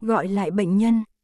gọi lại bệnh nhân.